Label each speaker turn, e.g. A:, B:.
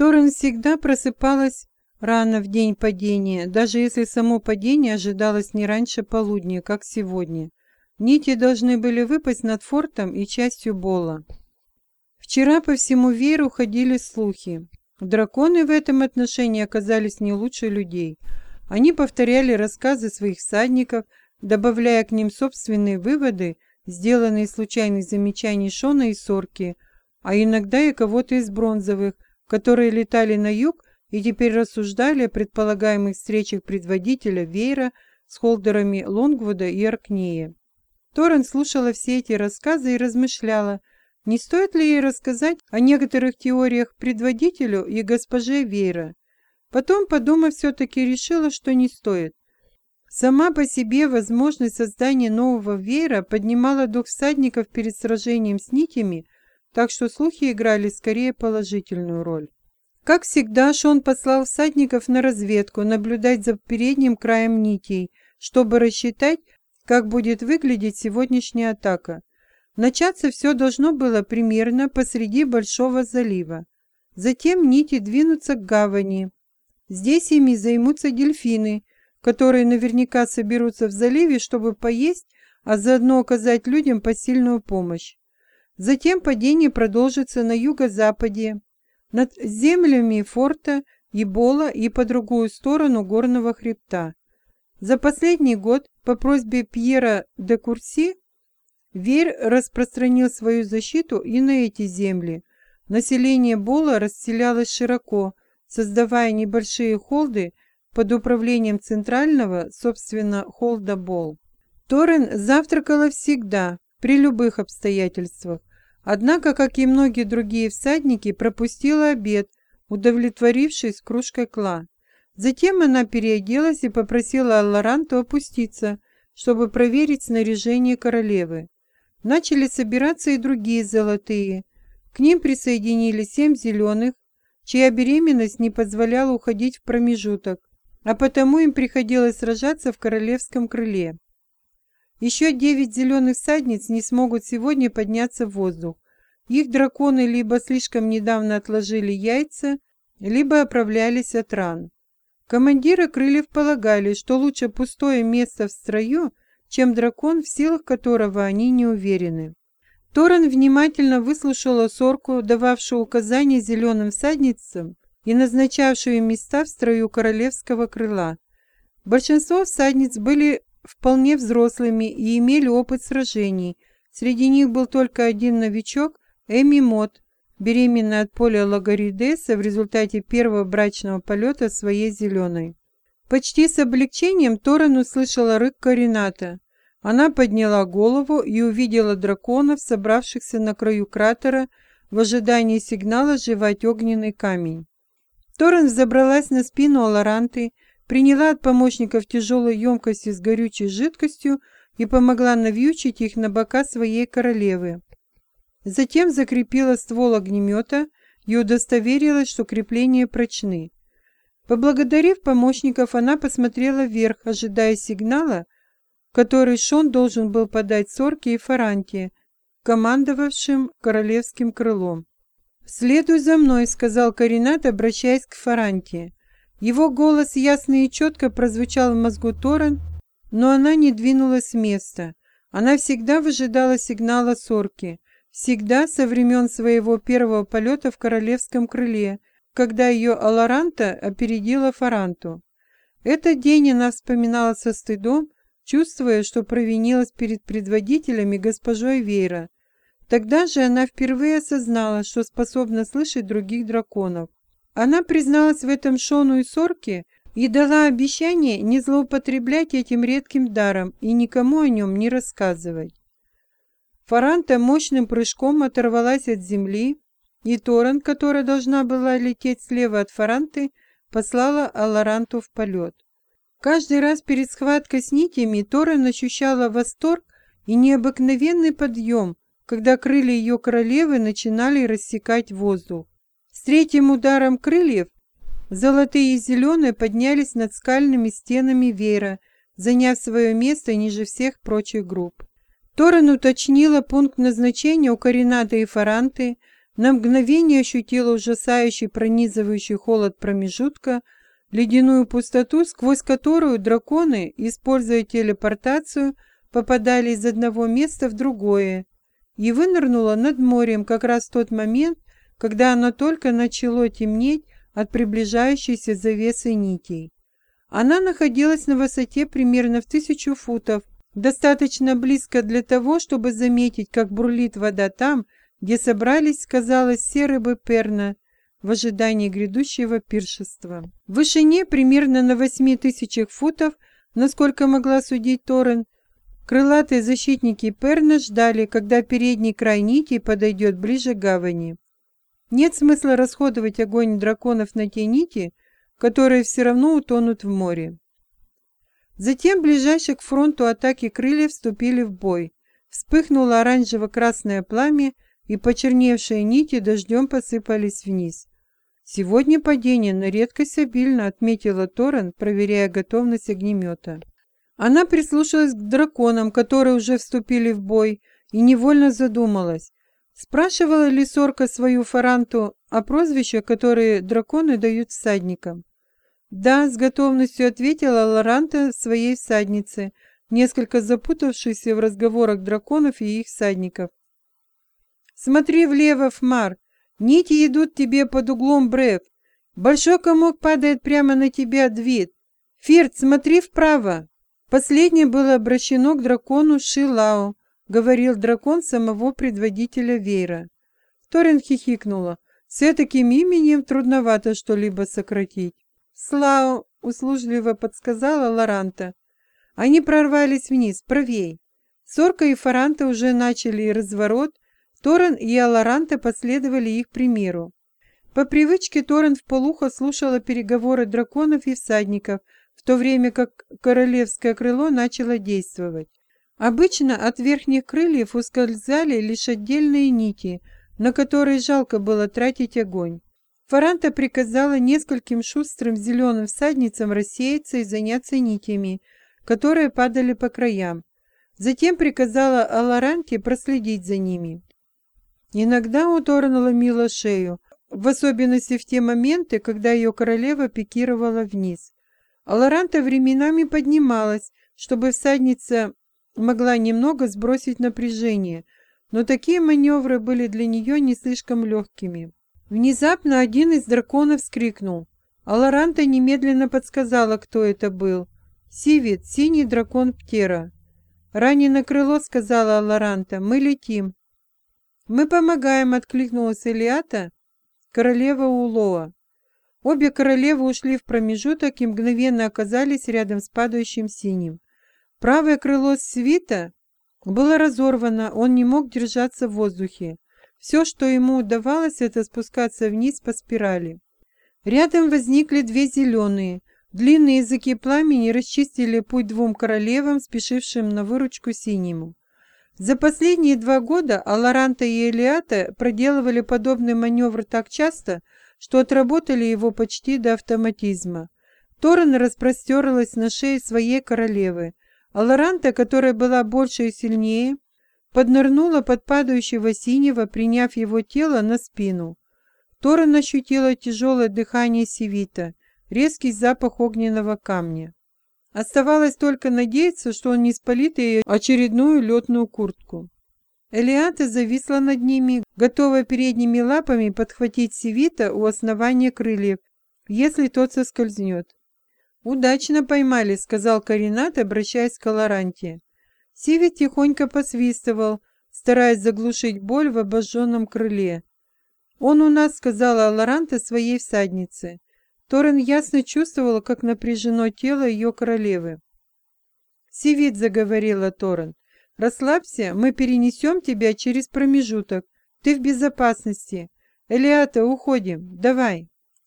A: Торрен всегда просыпалась рано в день падения, даже если само падение ожидалось не раньше полудня, как сегодня. Нити должны были выпасть над фортом и частью Бола. Вчера по всему Вейру ходили слухи. Драконы в этом отношении оказались не лучше людей. Они повторяли рассказы своих всадников, добавляя к ним собственные выводы, сделанные случайных замечаний Шона и Сорки, а иногда и кого-то из бронзовых, которые летали на юг и теперь рассуждали о предполагаемых встречах предводителя Вейра с холдерами Лонгвуда и Аркнея. Торрен слушала все эти рассказы и размышляла, не стоит ли ей рассказать о некоторых теориях предводителю и госпоже Вейра. Потом, подумав, все-таки решила, что не стоит. Сама по себе возможность создания нового веера поднимала дух всадников перед сражением с нитями, так что слухи играли скорее положительную роль. Как всегда, Шон послал всадников на разведку, наблюдать за передним краем нитей, чтобы рассчитать, как будет выглядеть сегодняшняя атака. Начаться все должно было примерно посреди Большого залива. Затем нити двинутся к гавани. Здесь ими займутся дельфины, которые наверняка соберутся в заливе, чтобы поесть, а заодно оказать людям посильную помощь. Затем падение продолжится на юго-западе, над землями форта Ебола и по другую сторону горного хребта. За последний год по просьбе Пьера де Курси Верь распространил свою защиту и на эти земли. Население Бола расселялось широко, создавая небольшие холды под управлением центрального, собственно, холда Бол. Торрен завтракала всегда, при любых обстоятельствах. Однако, как и многие другие всадники, пропустила обед, удовлетворившись кружкой кла. Затем она переоделась и попросила Алларанту опуститься, чтобы проверить снаряжение королевы. Начали собираться и другие золотые. К ним присоединились семь зеленых, чья беременность не позволяла уходить в промежуток, а потому им приходилось сражаться в королевском крыле. Еще девять зеленых всадниц не смогут сегодня подняться в воздух. Их драконы либо слишком недавно отложили яйца, либо оправлялись от ран. Командиры крыльев полагали, что лучше пустое место в строю, чем дракон, в силах которого они не уверены. Торрен внимательно выслушала сорку, дававшую указания зеленым всадницам и назначавшую места в строю королевского крыла. Большинство всадниц были вполне взрослыми и имели опыт сражений. Среди них был только один новичок, Эми Мот, беременная от поля Лагаридеса в результате первого брачного полета своей зеленой. Почти с облегчением Торрен услышала рык Карината. Она подняла голову и увидела драконов, собравшихся на краю кратера в ожидании сигнала сживать огненный камень. Торрен забралась на спину Аларанты, приняла от помощников тяжелую емкость с горючей жидкостью и помогла навьючить их на бока своей королевы. Затем закрепила ствол огнемета и удостоверилась, что крепления прочны. Поблагодарив помощников, она посмотрела вверх, ожидая сигнала, который Шон должен был подать Сорке и Фаранте, командовавшим королевским крылом. «Следуй за мной», — сказал Каринат, обращаясь к Фаранте. Его голос ясно и четко прозвучал в мозгу Торрен, но она не двинулась с места. Она всегда выжидала сигнала Сорки, всегда со времен своего первого полета в королевском крыле, когда ее Аларанта опередила Фаранту. Этот день она вспоминала со стыдом, чувствуя, что провинилась перед предводителями госпожой Вейра. Тогда же она впервые осознала, что способна слышать других драконов. Она призналась в этом Шону и Сорке и дала обещание не злоупотреблять этим редким даром и никому о нем не рассказывать. Фаранта мощным прыжком оторвалась от земли, и Торрен, которая должна была лететь слева от Фаранты, послала Аларанту в полет. Каждый раз перед схваткой с нитями Торрен ощущала восторг и необыкновенный подъем, когда крылья ее королевы начинали рассекать воздух. С третьим ударом крыльев золотые и зеленые поднялись над скальными стенами веера, заняв свое место ниже всех прочих групп. Торрен уточнила пункт назначения у Карината и Фаранты, На мгновение ощутила ужасающий пронизывающий холод промежутка, ледяную пустоту, сквозь которую драконы, используя телепортацию, попадали из одного места в другое, и вынырнула над морем как раз в тот момент, когда оно только начало темнеть от приближающейся завесы нитей. Она находилась на высоте примерно в тысячу футов, достаточно близко для того, чтобы заметить, как бурлит вода там, где собрались, казалось, все рыбы перна в ожидании грядущего пиршества. В вышине, примерно на восьми тысячах футов, насколько могла судить Торрен, крылатые защитники перна ждали, когда передний край нити подойдет ближе к гавани. Нет смысла расходовать огонь драконов на те нити, которые все равно утонут в море. Затем ближайшие к фронту атаки крылья вступили в бой. Вспыхнуло оранжево-красное пламя, и почерневшие нити дождем посыпались вниз. Сегодня падение на редкость обильно отметила Торрен, проверяя готовность огнемета. Она прислушалась к драконам, которые уже вступили в бой, и невольно задумалась. Спрашивала ли Сорка свою фаранту о прозвищах, которые драконы дают всадникам? «Да», — с готовностью ответила Лоранта своей всаднице, несколько запутавшейся в разговорах драконов и их всадников. «Смотри влево, Фмар, нити идут тебе под углом Брев. Большой комок падает прямо на тебя, Двид. Фирт, смотри вправо!» Последнее было обращено к дракону Шилау, говорил дракон самого предводителя Вейра. Торин хихикнула. С таким именем трудновато что-либо сократить. Слау услужливо подсказала Лоранта. Они прорвались вниз, правей. Сорка и Фаранта уже начали разворот, Торрен и Аларанта последовали их примеру. По привычке Торрен вполуха слушала переговоры драконов и всадников, в то время как королевское крыло начало действовать. Обычно от верхних крыльев ускользали лишь отдельные нити, на которые жалко было тратить огонь. Фаранта приказала нескольким шустрым зеленым всадницам рассеяться и заняться нитями, которые падали по краям. Затем приказала Аларанте проследить за ними. Иногда у ломила шею, в особенности в те моменты, когда ее королева пикировала вниз. Аларанта временами поднималась, чтобы всадница могла немного сбросить напряжение, но такие маневры были для нее не слишком легкими. Внезапно один из драконов вскрикнул. Лоранта немедленно подсказала, кто это был. «Сивит, синий дракон Птера». «Ранено крыло», — сказала Лоранта, — «мы летим». «Мы помогаем», — откликнулась Элиата, королева Улоа. Обе королевы ушли в промежуток и мгновенно оказались рядом с падающим синим. Правое крыло свита было разорвано, он не мог держаться в воздухе. Все, что ему удавалось, это спускаться вниз по спирали. Рядом возникли две зеленые. Длинные языки пламени расчистили путь двум королевам, спешившим на выручку синему. За последние два года Аларанта и Элиата проделывали подобный маневр так часто, что отработали его почти до автоматизма. Торрен распростерлась на шее своей королевы. Аларанта, которая была больше и сильнее, поднырнула под падающего синего, приняв его тело на спину. Торрен ощутила тяжелое дыхание Севита, резкий запах огненного камня. Оставалось только надеяться, что он не спалит ей очередную летную куртку. Элиата зависла над ними, готовая передними лапами подхватить Севита у основания крыльев, если тот соскользнет. «Удачно поймали», — сказал Каринат, обращаясь к Каларанте. Сиви тихонько посвистывал, стараясь заглушить боль в обожженном крыле. «Он у нас», — сказала Лоранта своей всаднице. Торрен ясно чувствовала, как напряжено тело ее королевы. «Сивит», — заговорила Торрен, — «расслабься, мы перенесем тебя через промежуток. Ты в безопасности. Элиата, уходим. Давай».